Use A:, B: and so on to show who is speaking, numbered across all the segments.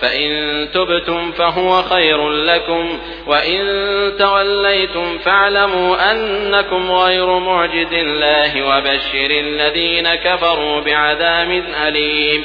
A: فإن تبتم فهو خير لكم وإن توليتم فاعلموا أنكم غير معجز الله وبشر الذين كفروا بعذاب أليم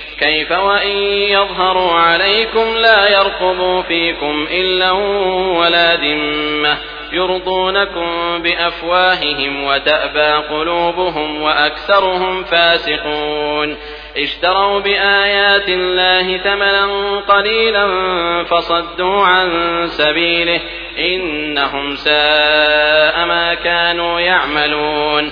A: كيف وإن يظهروا عليكم لا يرقبوا فيكم إلا ولا ذمة يرضونكم بأفواههم وتأبى قلوبهم وأكثرهم فاسقون اشتروا بآيات الله ثمنا قليلا فصدوا عن سبيله إنهم ساء ما كانوا يعملون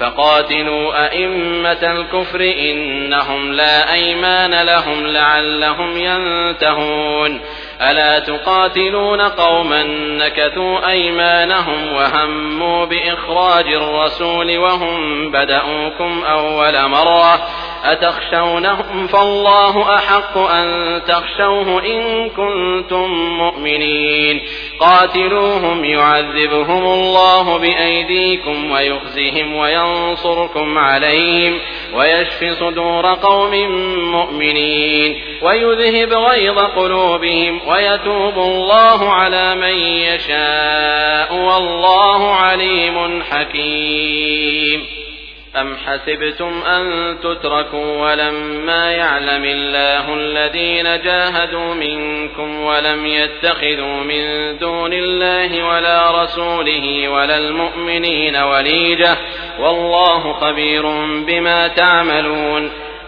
A: فقاتلوا أئمة الكفر إنهم لا أيمان لهم لعلهم ينتهون. ألا تقاتلون قوما نكثوا أيمانهم وهموا بإخراج الرسول وهم بدأوكم أول مرة أتخشونهم فالله أحق أن تخشوه إن كنتم مؤمنين قاتلوهم يعذبهم الله بأيديكم ويخزهم وينصركم عليهم ويشف صدور قوم مؤمنين ويذهب غيظ قلوبهم ويتوب الله على من يشاء والله عليم حكيم. أم حسبتم أن تتركوا ولما يعلم الله الذين جاهدوا منكم ولم يتخذوا من دون الله ولا رسوله ولا المؤمنين وليجة والله خبير بما تعملون.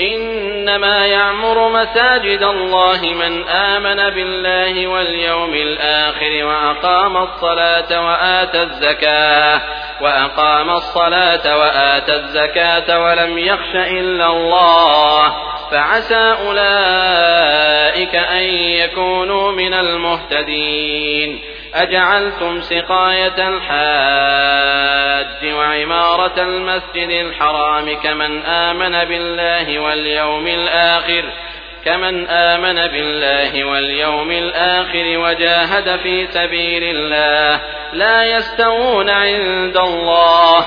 A: إنما يعمر مساجد الله من آمن بالله واليوم الآخر وأقام الصلاة وآتى الزكاة وأقام الصلاة وآتى الزكاة ولم يخش إلا الله فعسى أولئك أن يكونوا من المهتدين أجعلتم سقاية الحاج وعمارة المسجد الحرام كمن آمن بالله واليوم الآخر كمن آمن بالله واليوم الآخر وجاهد في سبيل الله لا يستوون عند الله.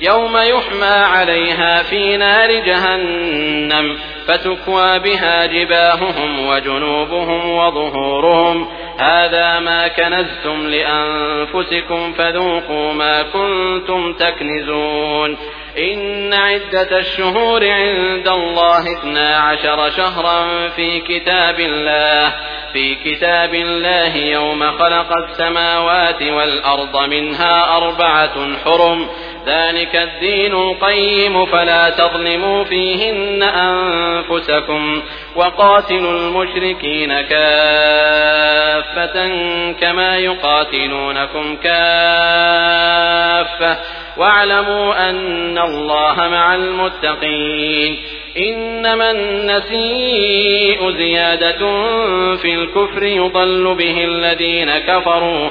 A: يوم يحمى عليها في نار جهنم فتكوى بها جباههم وجنوبهم وظهورهم. هذا ما كنزتم لأنفسكم فذوقوا ما كنتم تكنزون. إن عدة الشهور عند الله اثنا عشر شهرا في كتاب الله. في كتاب الله يوم خلق السماوات والأرض منها أربعة حرم. ذلك الدين القيم فلا تظلموا فيهن أنفسكم وقاتلوا المشركين كافة كما يقاتلونكم كافة واعلموا أن الله مع المتقين إنما النسيء زيادة في الكفر يضل به الذين كفروا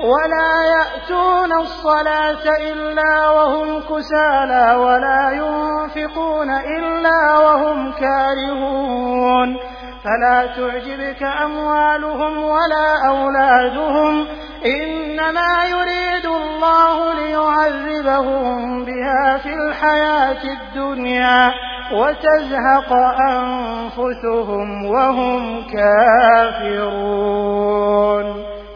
B: ولا يأتون الصلاة إلا وهم كسالى ولا ينفقون إلا وهم كارهون. فلا تعجبك أموالهم ولا أولادهم. إنما يريد الله ليعذبهم بها في الحياة الدنيا وتزهق أنفسهم وهم كافرون.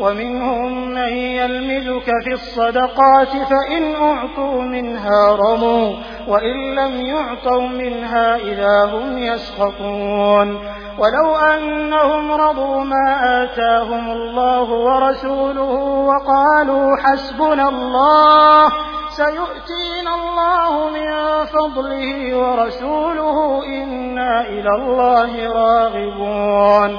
B: ومنهم من يلمزك في الصدقات فإن أعطوا منها رموا وإن لم يعطوا منها إذا هم يسخطون ولو أنهم رضوا ما آتاهم الله ورسوله وقالوا حسبنا الله سيؤتينا الله من فضله ورسوله إنا إلى الله راغبون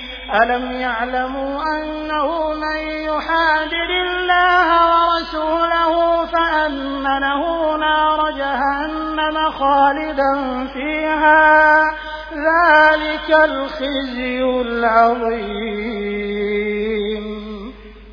B: ألم يعلموا أنه من يحادد الله ورسوله فأمنه نار جهنم خالدا فيها ذلك الخزي العظيم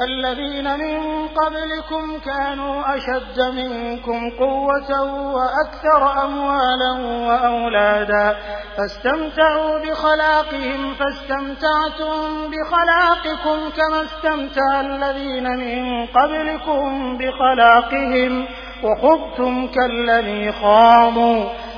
B: كالذين من قبلكم كانوا أشد منكم قوة وأكثر أموالا وأولادا فاستمتعوا بخلاقهم فاستمتعتم بخلاقكم كما استمتع الذين من قبلكم بخلاقهم وخبتم كالذي خاضوا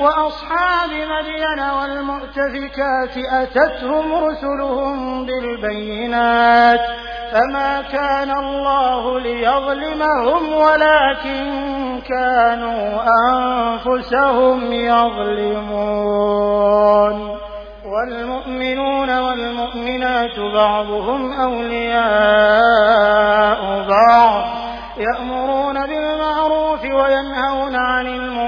B: وأصحاب مدين والمؤتفكات أتتهم رسلهم بالبينات فما كان الله ليظلمهم ولكن كانوا أنفسهم يظلمون والمؤمنون والمؤمنات بعضهم أولياء بعض يأمرون بالمعروف وينهون عن المنكر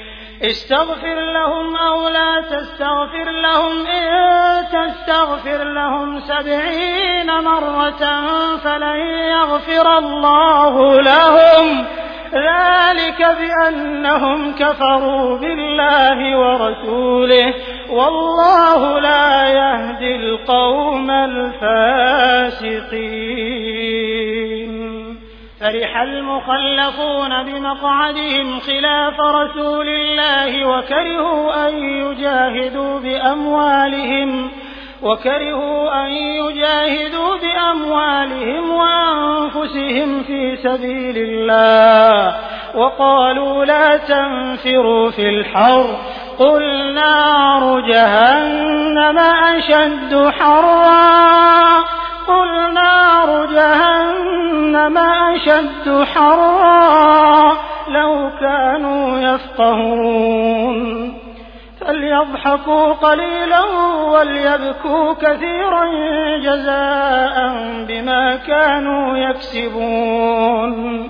B: استغفر لهم أو لا تستغفر لهم. إن تستغفر لهم سبعين مرة فلن يغفر الله لهم. ذلك بأنهم كفروا بالله ورسوله. والله لا يهدي القوم الفاسقين. فرح المخلفون بمقعدهم خلاف رسول الله وكرهوا أن يجاهدوا بأموالهم وكرهوا أن يجاهدوا بأموالهم وأنفسهم في سبيل الله. وقالوا لا تنفروا في الحر قل نار جهنم أشد حرا. قل نار جهنم أشد حرا لو كانوا يفقهون. فليضحكوا قليلا وليبكوا كثيرا جزاء بما كانوا يكسبون.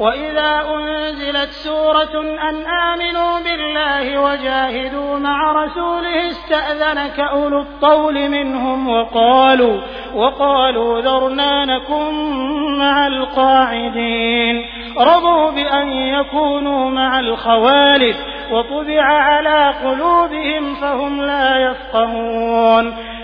B: وإذا أنزلت سورة أن آمنوا بالله وجاهدوا مع رسوله استأذنك أولو الطول منهم وقالوا وقالوا ذرنا نكن مع القاعدين. رضوا بأن يكونوا مع الخوالف وطبع على قلوبهم فهم لا يفقهون.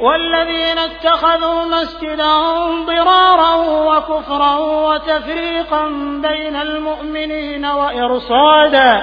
B: والذين اتخذوا مسجدا ضرارا وكفرا وتفريقا بين المؤمنين وإرصادا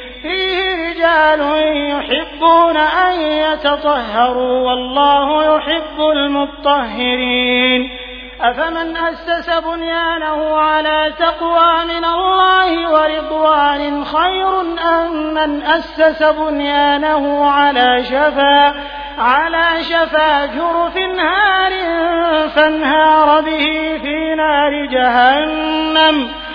B: فيه رجال يحبون أن يتطهروا والله يحب المطهرين. أفمن أسس بنيانه على تقوى من الله ورضوان خير أم من أسس بنيانه على شفا على شفا جرف هار فانهار به في نار جهنم.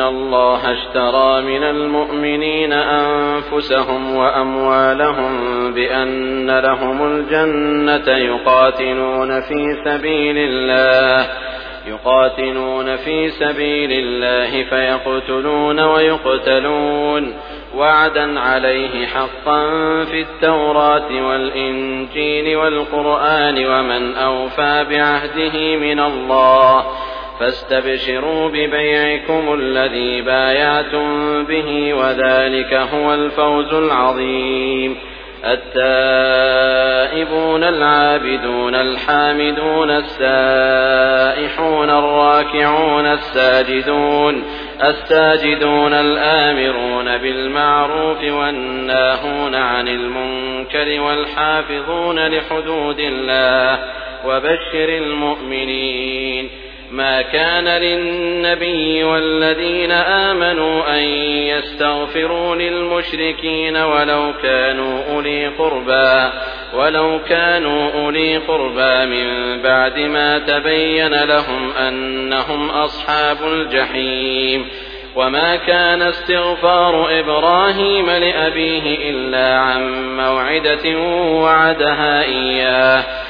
A: إن الله اشترى من المؤمنين أنفسهم وأموالهم بأن لهم الجنة يقاتلون في سبيل الله يقاتلون في سبيل الله فيقتلون ويقتلون. وعدا عليه حقا في التوراة والإنجيل والقرآن ومن أوفى بعهده من الله. فاستبشروا ببيعكم الذي بايعتم به وذلك هو الفوز العظيم. التائبون العابدون الحامدون السائحون الراكعون الساجدون الساجدون الآمرون بالمعروف والناهون عن المنكر والحافظون لحدود الله وبشر المؤمنين. ما كان للنبي والذين آمنوا أن يستغفروا للمشركين ولو كانوا أولي قربى ولو كانوا أولي قربى من بعد ما تبين لهم أنهم أصحاب الجحيم. وما كان استغفار إبراهيم لأبيه إلا عن موعدة وعدها إياه.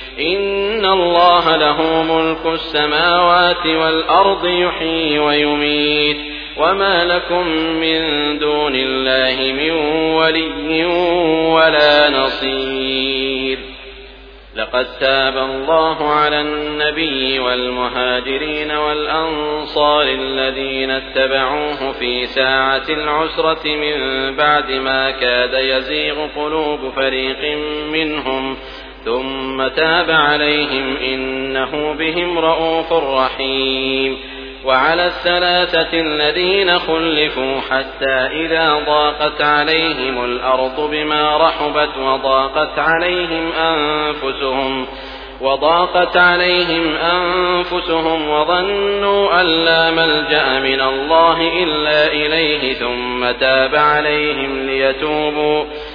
A: إن الله له ملك السماوات والأرض يحيي ويميت وما لكم من دون الله من ولي ولا نصير لقد تاب الله على النبي والمهاجرين والأنصار الذين اتبعوه في ساعة العسرة من بعد ما كاد يزيغ قلوب فريق منهم ثم تاب عليهم إنه بهم رءوف رحيم. وعلى الثلاثة الذين خلفوا حتى إذا ضاقت عليهم الأرض بما رحبت وضاقت عليهم أنفسهم وضاقت عليهم أنفسهم وظنوا أن لا ملجأ من الله إلا إليه ثم تاب عليهم ليتوبوا.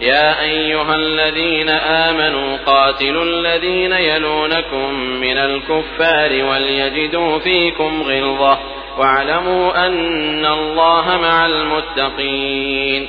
A: يا أيها الذين آمنوا قاتلوا الذين يلونكم من الكفار وليجدوا فيكم غلظة واعلموا أن الله مع المتقين